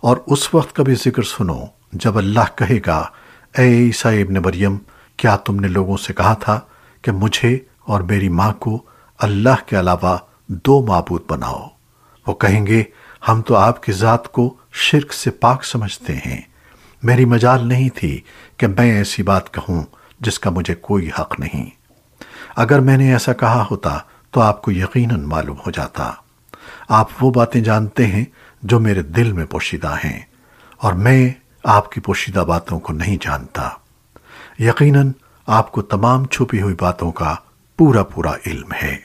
اور اس وقت کا بھی ذکر سنو جب اللہ کہے گا، اے عیسیٰ ابن مریم، کیا تم نے لوگوں سے کہا تھا کہ مجھے اور میری ماں کو اللہ کے علاوہ دو معبود بناؤ؟ وہ کہیں گے، ہم تو آپ کی ذات کو شرک سے پاک سمجھتے ہیں۔ میری مجال نہیں تھی کہ میں ایسی بات کہوں جس کا مجھے کوئی حق نہیں۔ اگر میں نے ایسا کہا ہوتا تو آپ کو یقیناً معلوم ہو جاتا۔ آپ وہ باتیں جانتے ہیں جو میرے دل میں پوشیدہ ہیں اور میں آپ کی پوشیدہ باتوں کو نہیں جانتا۔ یقیناً آپ کو تمام چھپی ہوئی باتوں کا پورا پورا علم ہے۔